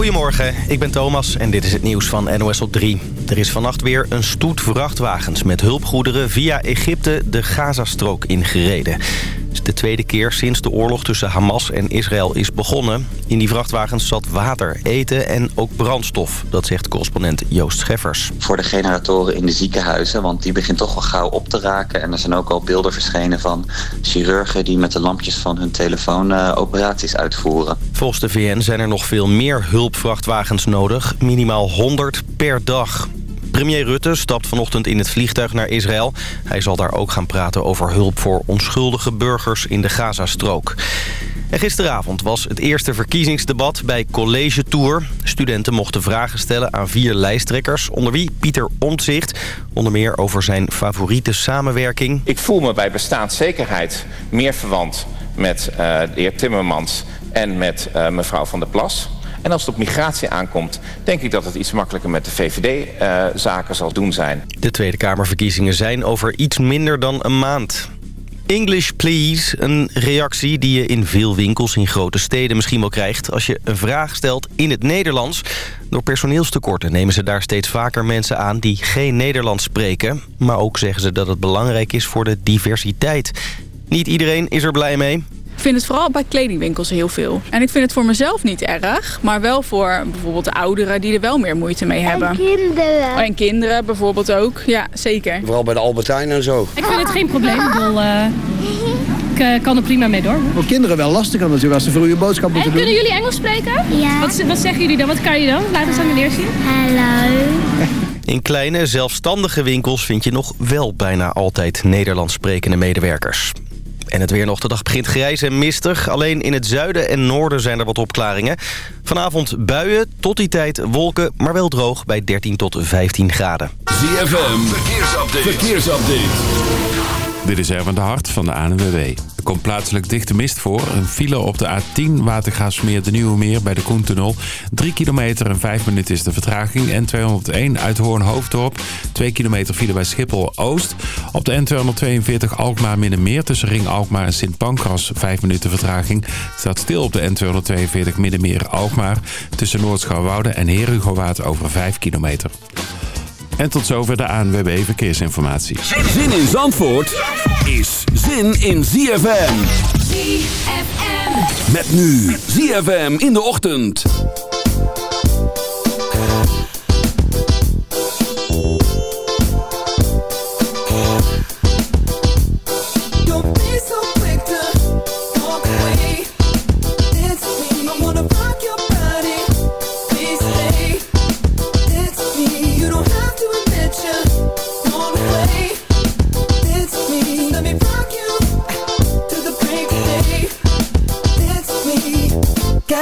Goedemorgen, ik ben Thomas en dit is het nieuws van NOS op 3. Er is vannacht weer een stoet vrachtwagens met hulpgoederen via Egypte de Gazastrook ingereden. Het is de tweede keer sinds de oorlog tussen Hamas en Israël is begonnen. In die vrachtwagens zat water, eten en ook brandstof. Dat zegt correspondent Joost Scheffers. Voor de generatoren in de ziekenhuizen, want die begint toch wel gauw op te raken. En er zijn ook al beelden verschenen van chirurgen die met de lampjes van hun telefoon uh, operaties uitvoeren. Volgens de VN zijn er nog veel meer hulpvrachtwagens nodig. Minimaal 100 per dag. Premier Rutte stapt vanochtend in het vliegtuig naar Israël. Hij zal daar ook gaan praten over hulp voor onschuldige burgers in de Gazastrook. En gisteravond was het eerste verkiezingsdebat bij College Tour. Studenten mochten vragen stellen aan vier lijsttrekkers... onder wie Pieter Omtzigt, onder meer over zijn favoriete samenwerking. Ik voel me bij bestaanszekerheid meer verwant met uh, de heer Timmermans en met uh, mevrouw Van der Plas... En als het op migratie aankomt, denk ik dat het iets makkelijker met de VVD-zaken uh, zal doen zijn. De Tweede Kamerverkiezingen zijn over iets minder dan een maand. English please, een reactie die je in veel winkels in grote steden misschien wel krijgt... als je een vraag stelt in het Nederlands. Door personeelstekorten nemen ze daar steeds vaker mensen aan die geen Nederlands spreken. Maar ook zeggen ze dat het belangrijk is voor de diversiteit. Niet iedereen is er blij mee. Ik vind het vooral bij kledingwinkels heel veel. En ik vind het voor mezelf niet erg. Maar wel voor bijvoorbeeld de ouderen die er wel meer moeite mee hebben. En kinderen. En kinderen bijvoorbeeld ook. Ja, zeker. Vooral bij de Albertijn en zo. Ik vind het geen probleem. Ik bedoel, uh, ik uh, kan er prima mee door. Voor kinderen wel lastig natuurlijk als ze voor je boodschap moeten en doen. kunnen jullie Engels spreken? Ja. Wat, wat zeggen jullie dan? Wat kan je dan? Laat eens aan meneer zien. Hallo. In kleine, zelfstandige winkels vind je nog wel bijna altijd Nederlands sprekende medewerkers. En het weer nog de dag begint grijs en mistig. Alleen in het zuiden en noorden zijn er wat opklaringen. Vanavond buien, tot die tijd wolken, maar wel droog bij 13 tot 15 graden. ZFM, verkeersupdate. verkeersupdate. Dit is Erwin de Hart van de ANWB. Er komt plaatselijk dichte mist voor. Een file op de A10 Watergaasmeer de Nieuwe Meer bij de Koentunnel. 3 kilometer en 5 minuten is de vertraging. N201 uit Hoorn-Hoofddorp. 2 kilometer file bij Schiphol-Oost. Op de N242 Alkmaar-Middenmeer tussen Ring Alkmaar en Sint Pancras 5 minuten vertraging. Staat stil op de N242 Middenmeer-Alkmaar. Tussen Noordschouwwoude en Herugowaard over 5 kilometer. En tot zover de ANWB Verkeersinformatie. Zin in Zandvoort is zin in ZFM. ZFM. Met nu ZFM in de ochtend.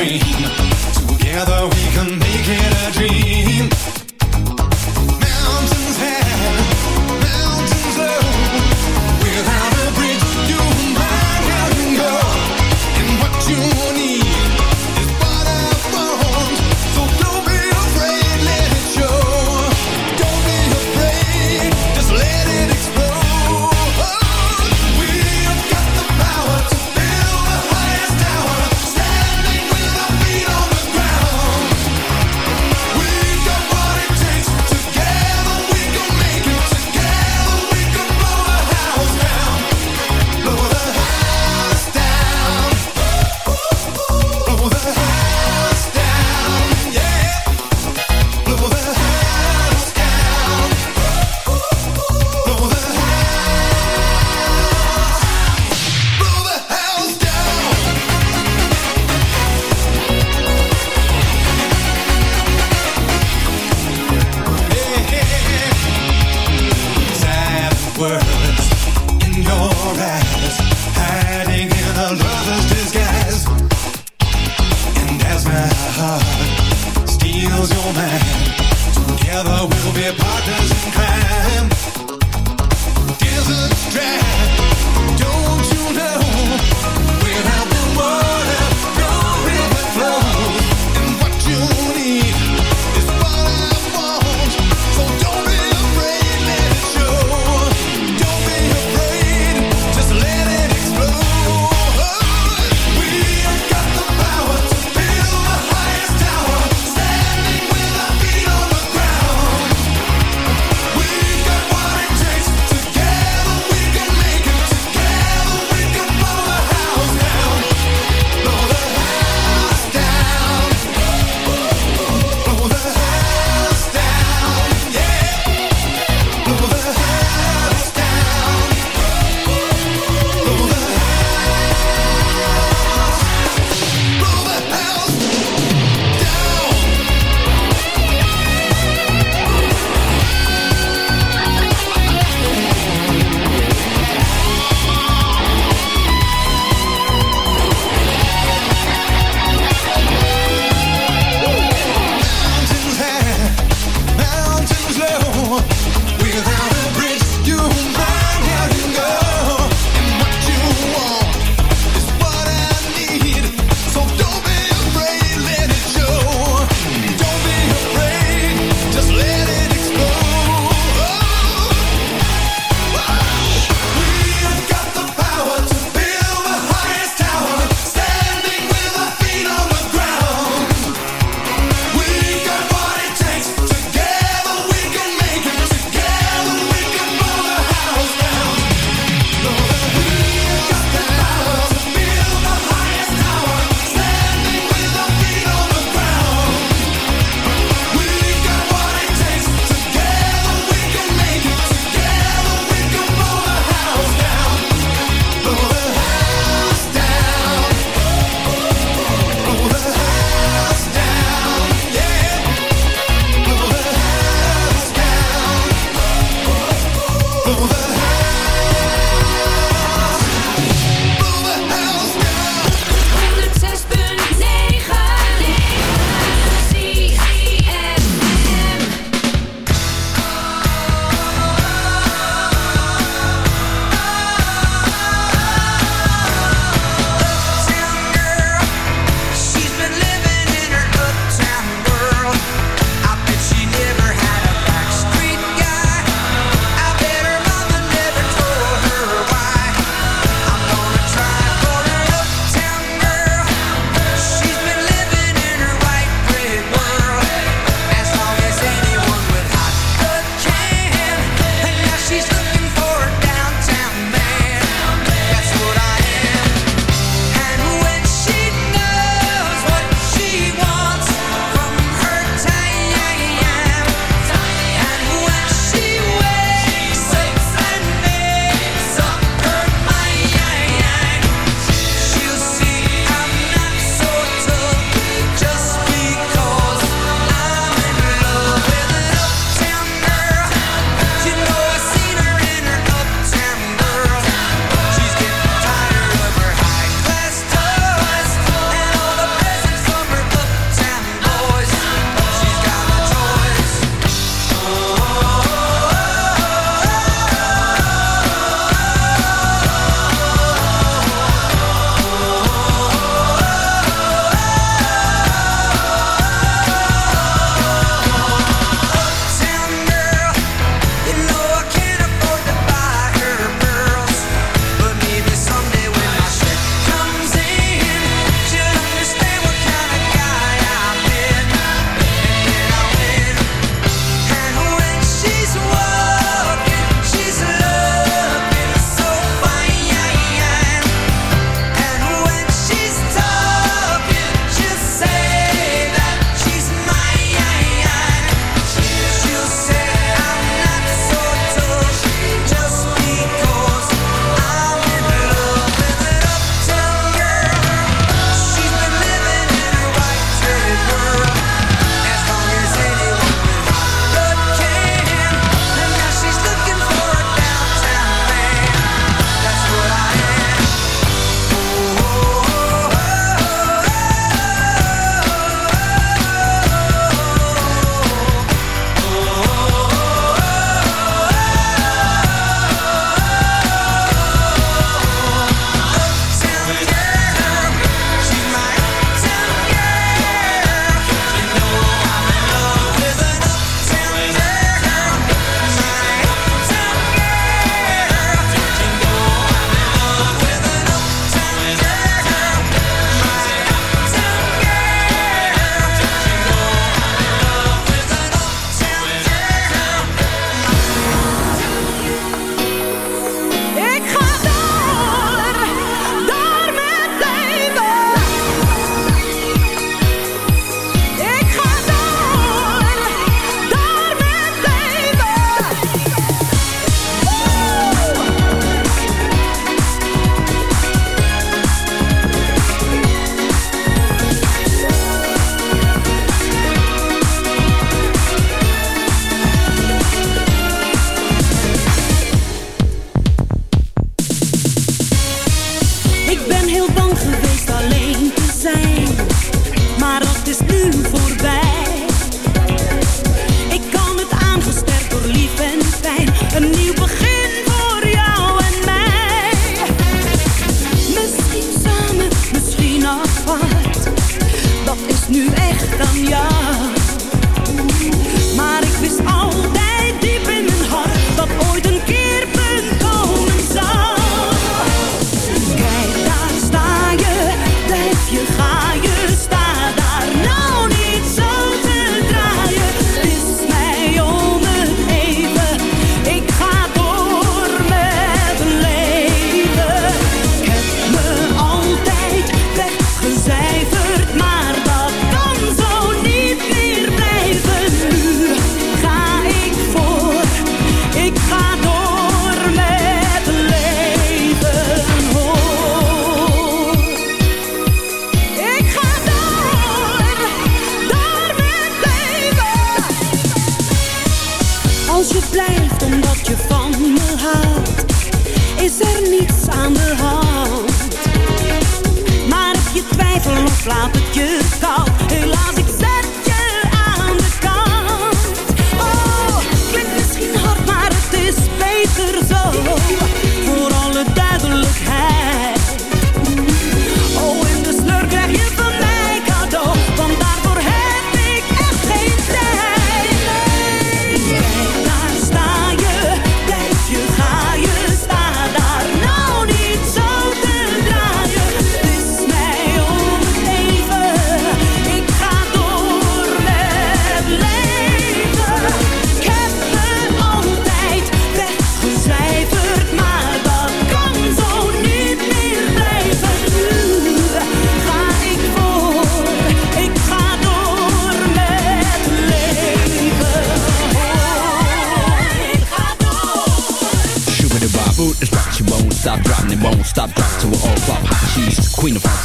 Together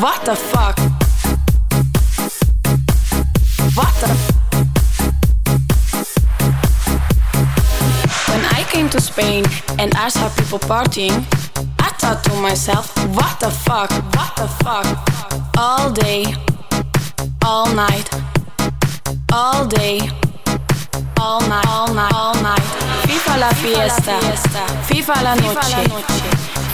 What the fuck? What the? When I came to Spain and I saw people partying, I thought to myself, what the fuck? What the fuck? All day, all night, all day, all night, all night, all night. Viva la fiesta, viva la noche,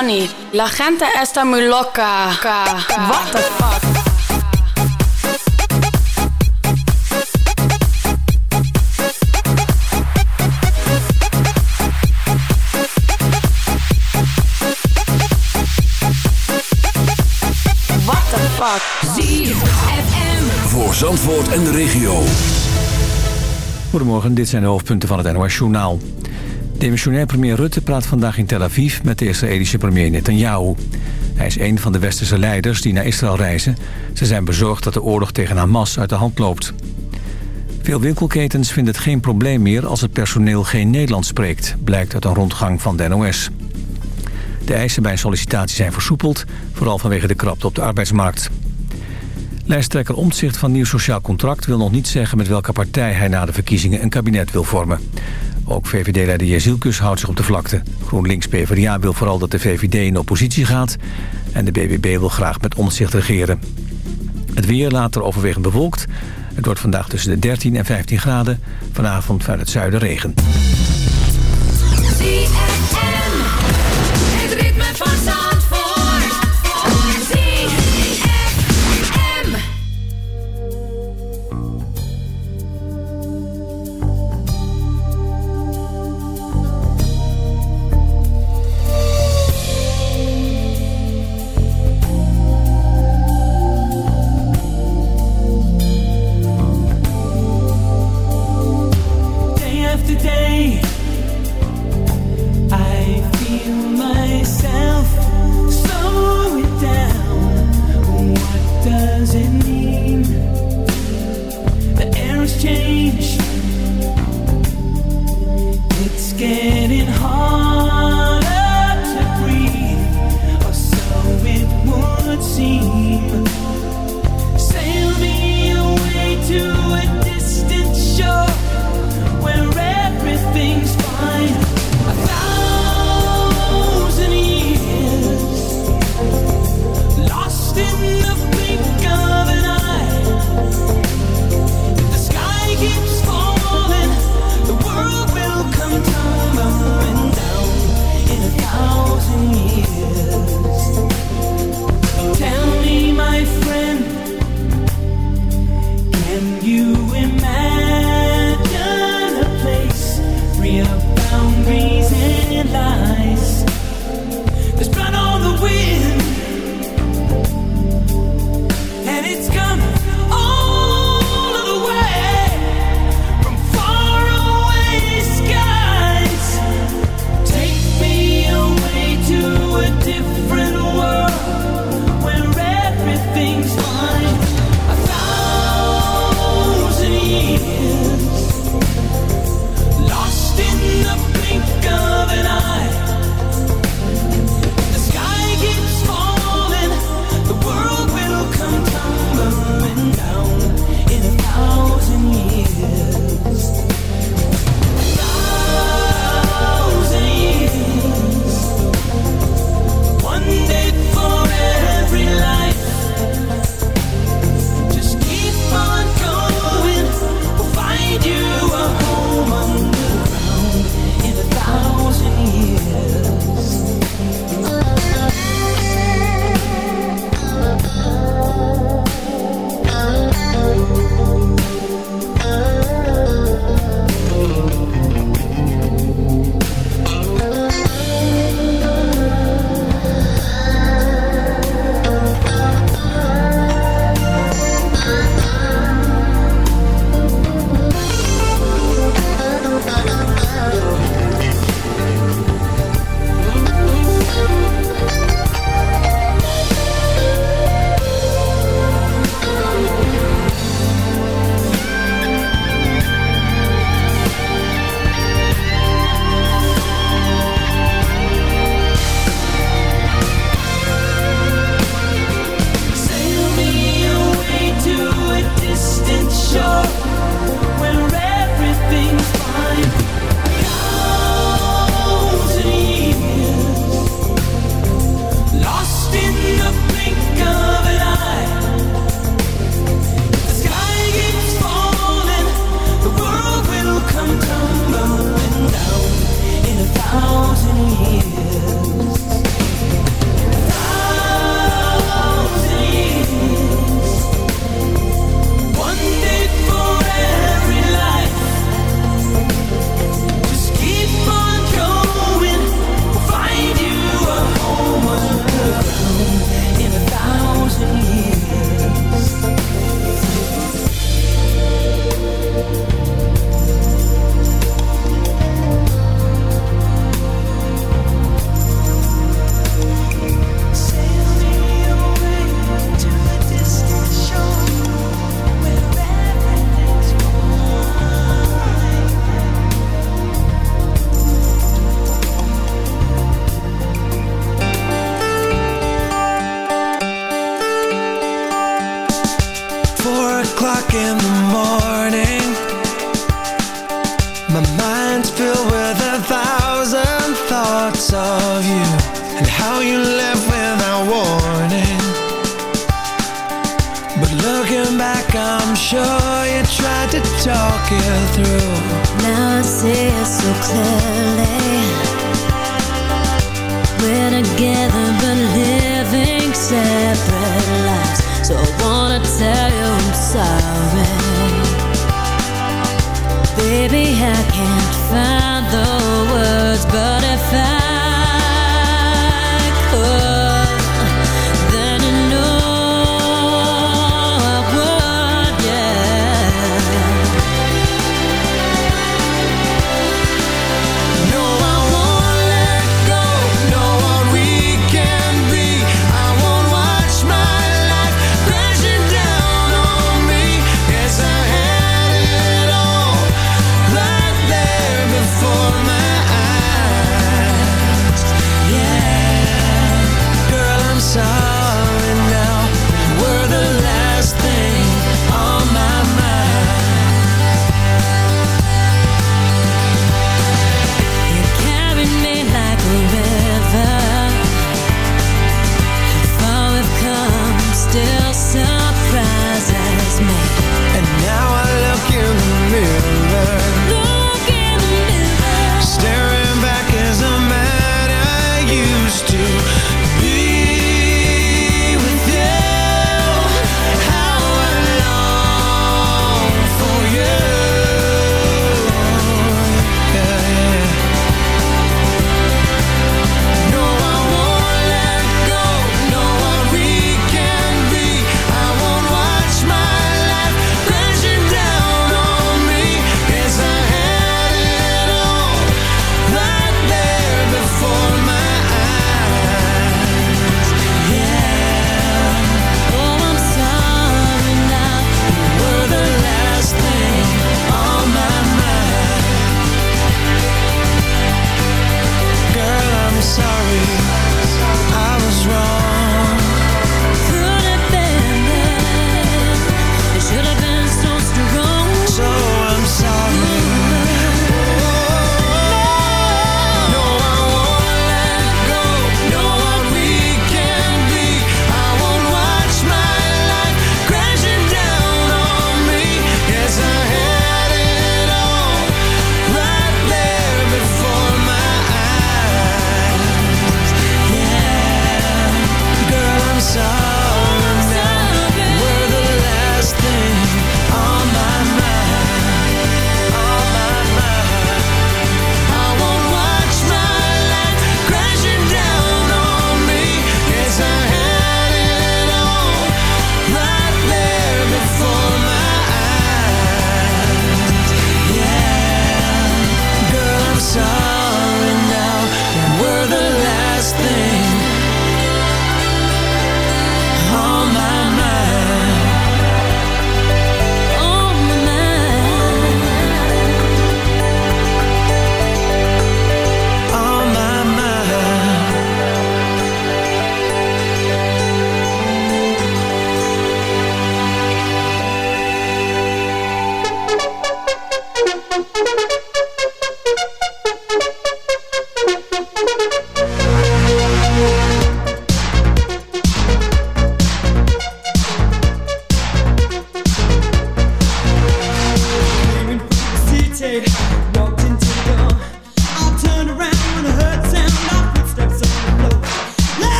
Johnny, la gente está muy loca. What the fuck? What the fuck? ZFM. Voor Zandvoort en de regio. Goedemorgen, dit zijn de hoofdpunten van het NOS-journaal. Demissionair premier Rutte praat vandaag in Tel Aviv met de Israëlische premier Netanyahu. Hij is een van de westerse leiders die naar Israël reizen. Ze zijn bezorgd dat de oorlog tegen Hamas uit de hand loopt. Veel winkelketens vinden het geen probleem meer als het personeel geen Nederlands spreekt... blijkt uit een rondgang van de NOS. De eisen bij sollicitatie zijn versoepeld, vooral vanwege de krapte op de arbeidsmarkt. Lijsttrekker Omtzigt van Nieuw Sociaal Contract wil nog niet zeggen met welke partij hij na de verkiezingen een kabinet wil vormen. Ook VVD-leider Jezielkus houdt zich op de vlakte. GroenLinks-PVDA wil vooral dat de VVD in oppositie gaat en de BBB wil graag met Omtzigt regeren. Het weer later overwegend bewolkt. Het wordt vandaag tussen de 13 en 15 graden. Vanavond vanuit het zuiden regen.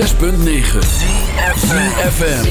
106.9 CFFM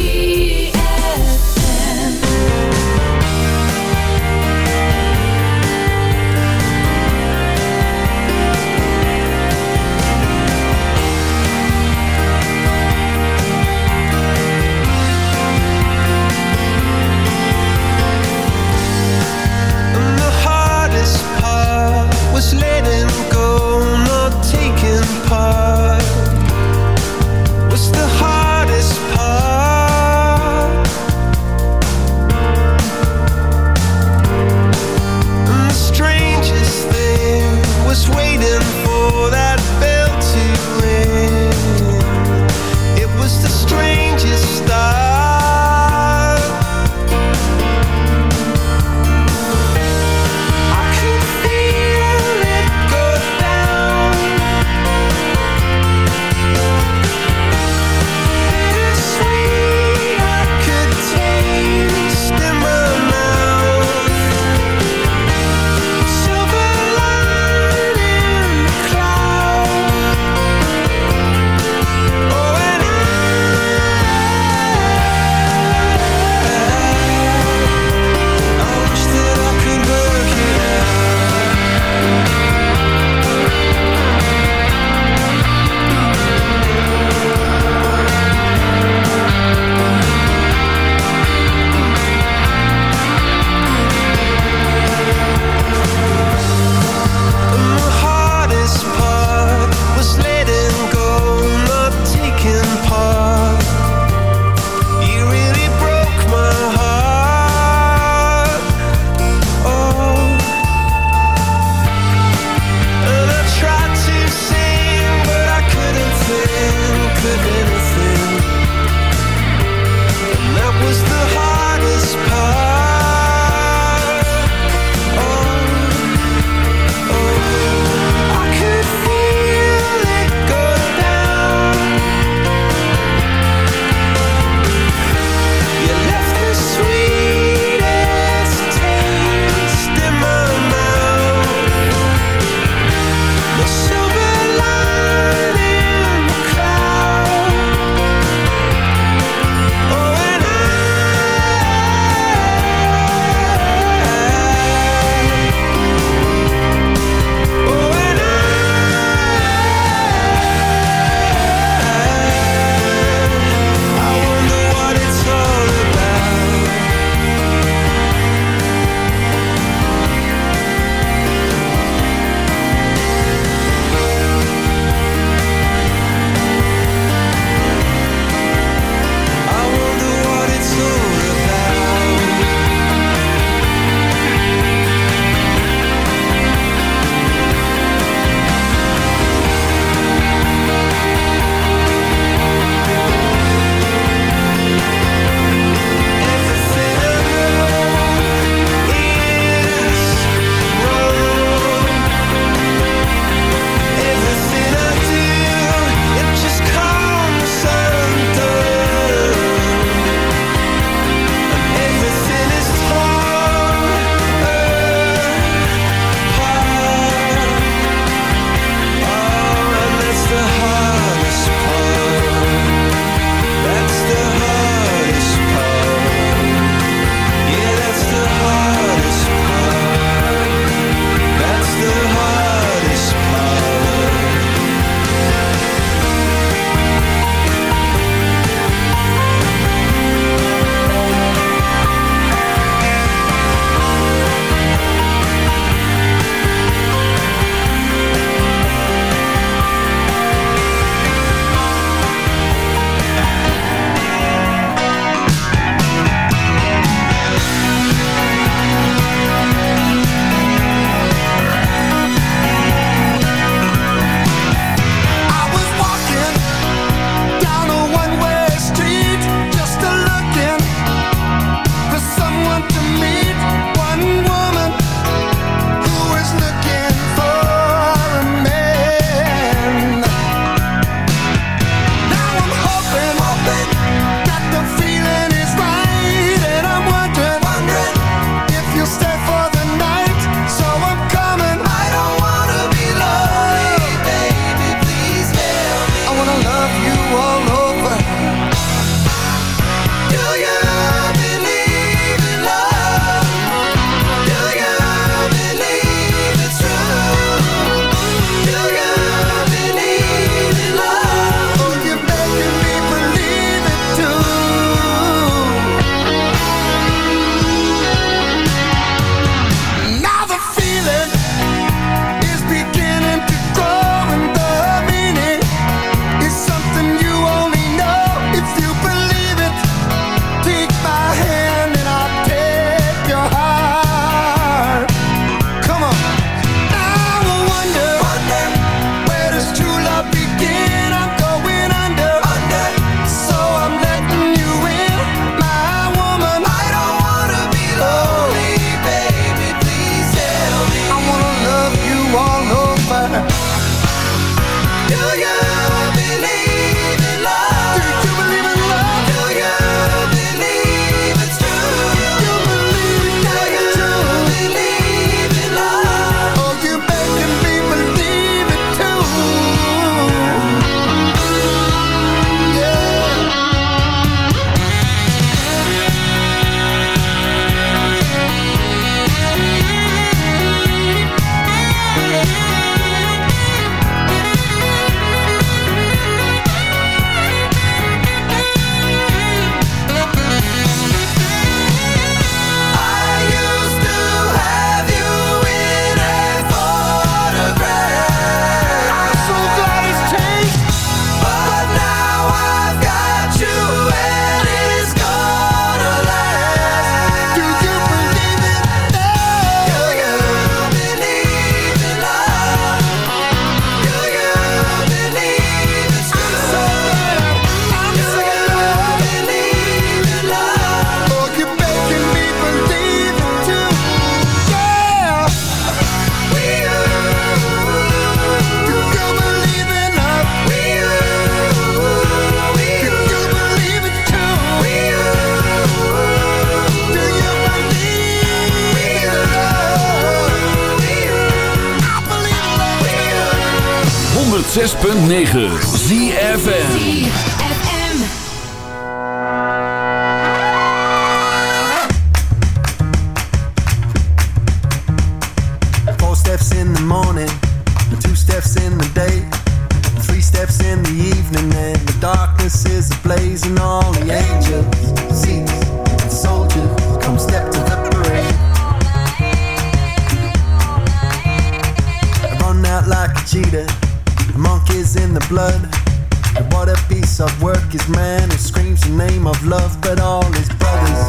claim of love, but all his brothers,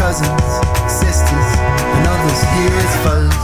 cousins, sisters, and others here is foes.